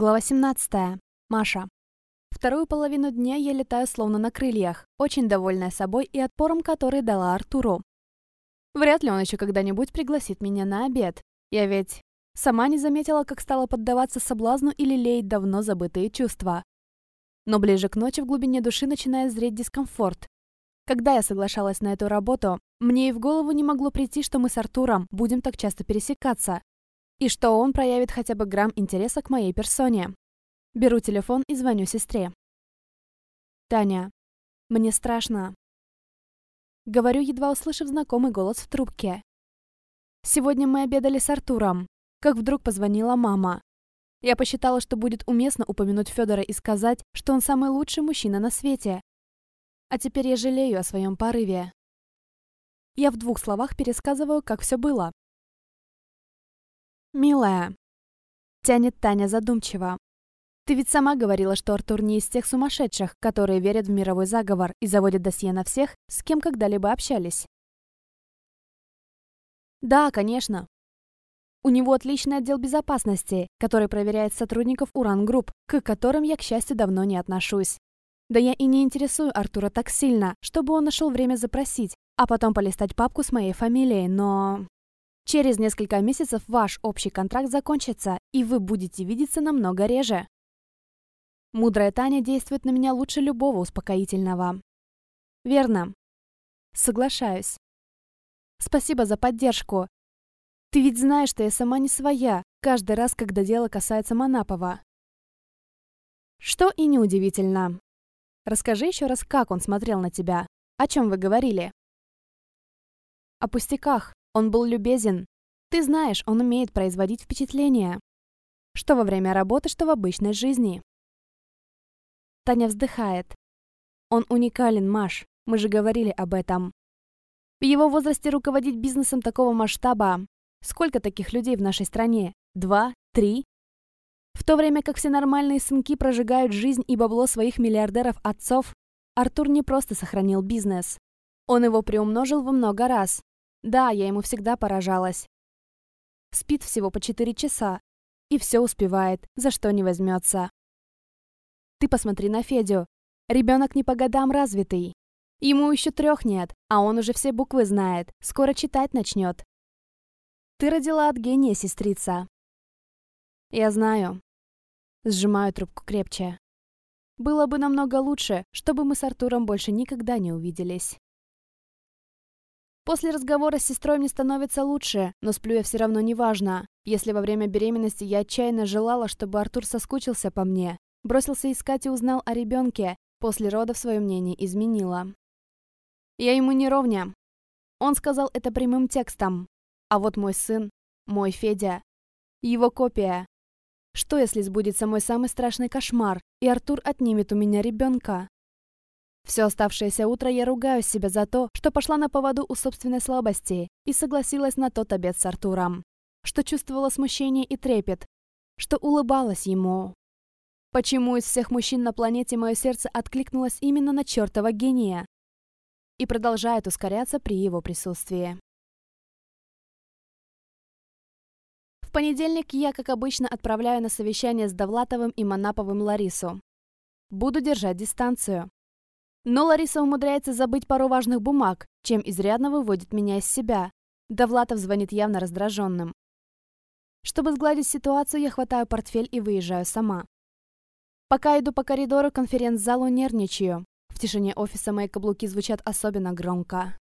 Глава 17. Маша. Вторую половину дня я летаю словно на крыльях, очень довольная собой и отпором, который дала Артуру. Вряд ли он еще когда-нибудь пригласит меня на обед. Я ведь сама не заметила, как стала поддаваться соблазну или лелеять давно забытые чувства. Но ближе к ночи в глубине души начинает зреть дискомфорт. Когда я соглашалась на эту работу, мне и в голову не могло прийти, что мы с Артуром будем так часто пересекаться и что он проявит хотя бы грамм интереса к моей персоне. Беру телефон и звоню сестре. «Таня, мне страшно». Говорю, едва услышав знакомый голос в трубке. «Сегодня мы обедали с Артуром, как вдруг позвонила мама. Я посчитала, что будет уместно упомянуть Федора и сказать, что он самый лучший мужчина на свете. А теперь я жалею о своем порыве. Я в двух словах пересказываю, как все было. «Милая», — тянет Таня задумчиво. «Ты ведь сама говорила, что Артур не из тех сумасшедших, которые верят в мировой заговор и заводят досье на всех, с кем когда-либо общались». «Да, конечно. У него отличный отдел безопасности, который проверяет сотрудников Уран-групп, к которым я, к счастью, давно не отношусь. Да я и не интересую Артура так сильно, чтобы он нашел время запросить, а потом полистать папку с моей фамилией, но... Через несколько месяцев ваш общий контракт закончится, и вы будете видеться намного реже. Мудрая Таня действует на меня лучше любого успокоительного. Верно. Соглашаюсь. Спасибо за поддержку. Ты ведь знаешь, что я сама не своя, каждый раз, когда дело касается Манапова. Что и неудивительно. Расскажи еще раз, как он смотрел на тебя. О чем вы говорили? О пустяках. Он был любезен. Ты знаешь, он умеет производить впечатление. Что во время работы, что в обычной жизни. Таня вздыхает. Он уникален, Маш. Мы же говорили об этом. В его возрасте руководить бизнесом такого масштаба. Сколько таких людей в нашей стране? Два? Три? В то время как все нормальные сынки прожигают жизнь и бабло своих миллиардеров-отцов, Артур не просто сохранил бизнес. Он его приумножил во много раз. Да, я ему всегда поражалась. Спит всего по 4 часа. И все успевает, за что не возьмется. Ты посмотри на Федю. Ребенок не по годам развитый. Ему еще трех нет, а он уже все буквы знает. Скоро читать начнет. Ты родила от гения, сестрица. Я знаю. Сжимаю трубку крепче. Было бы намного лучше, чтобы мы с Артуром больше никогда не увиделись. После разговора с сестрой мне становится лучше, но сплю я все равно неважно. Если во время беременности я отчаянно желала, чтобы Артур соскучился по мне, бросился искать и узнал о ребенке, после родов свое мнение изменила. Я ему не ровня. Он сказал это прямым текстом. А вот мой сын, мой Федя, его копия. Что, если сбудется мой самый страшный кошмар, и Артур отнимет у меня ребенка? Все оставшееся утро я ругаю себя за то, что пошла на поводу у собственной слабости и согласилась на тот обед с Артуром, что чувствовала смущение и трепет, что улыбалась ему. Почему из всех мужчин на планете мое сердце откликнулось именно на чертова гения? И продолжает ускоряться при его присутствии. В понедельник я, как обычно, отправляю на совещание с Довлатовым и Манаповым Ларису. Буду держать дистанцию. Но Лариса умудряется забыть пару важных бумаг, чем изрядно выводит меня из себя. Довлатов звонит явно раздраженным. Чтобы сгладить ситуацию, я хватаю портфель и выезжаю сама. Пока иду по коридору конференц-залу, нервничаю. В тишине офиса мои каблуки звучат особенно громко.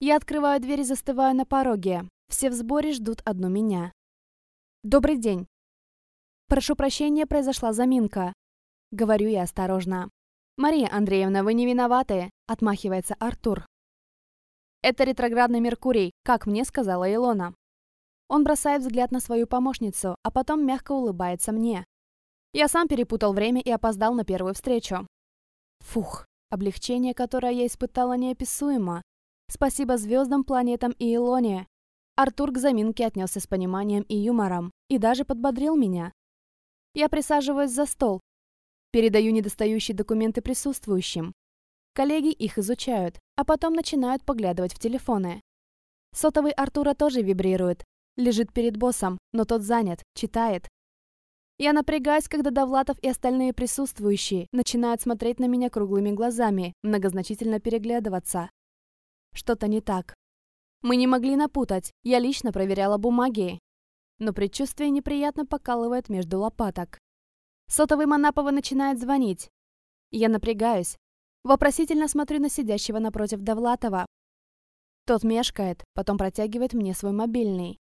Я открываю дверь и застываю на пороге. Все в сборе ждут одну меня. «Добрый день!» «Прошу прощения, произошла заминка», — говорю я осторожно. «Мария Андреевна, вы не виноваты», — отмахивается Артур. «Это ретроградный Меркурий, как мне сказала Илона». Он бросает взгляд на свою помощницу, а потом мягко улыбается мне. Я сам перепутал время и опоздал на первую встречу. Фух, облегчение, которое я испытала, неописуемо. Спасибо звездам, планетам и Илоне. Артур к заминке отнесся с пониманием и юмором и даже подбодрил меня. Я присаживаюсь за стол, Передаю недостающие документы присутствующим. Коллеги их изучают, а потом начинают поглядывать в телефоны. Сотовый Артура тоже вибрирует. Лежит перед боссом, но тот занят, читает. Я напрягаюсь, когда Довлатов и остальные присутствующие начинают смотреть на меня круглыми глазами, многозначительно переглядываться. Что-то не так. Мы не могли напутать, я лично проверяла бумаги. Но предчувствие неприятно покалывает между лопаток. Сотовый Манапова начинает звонить. Я напрягаюсь. Вопросительно смотрю на сидящего напротив Довлатова. Тот мешкает, потом протягивает мне свой мобильный.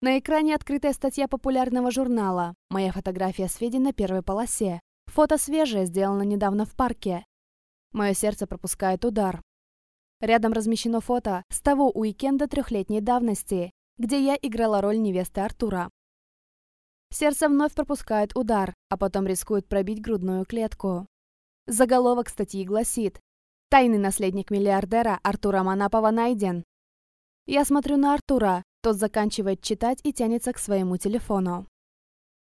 На экране открытая статья популярного журнала. Моя фотография с на первой полосе. Фото свежее, сделано недавно в парке. Мое сердце пропускает удар. Рядом размещено фото с того уикенда трехлетней давности, где я играла роль невесты Артура. Сердце вновь пропускает удар, а потом рискует пробить грудную клетку. Заголовок статьи гласит «Тайный наследник миллиардера Артура Манапова найден». Я смотрю на Артура, тот заканчивает читать и тянется к своему телефону.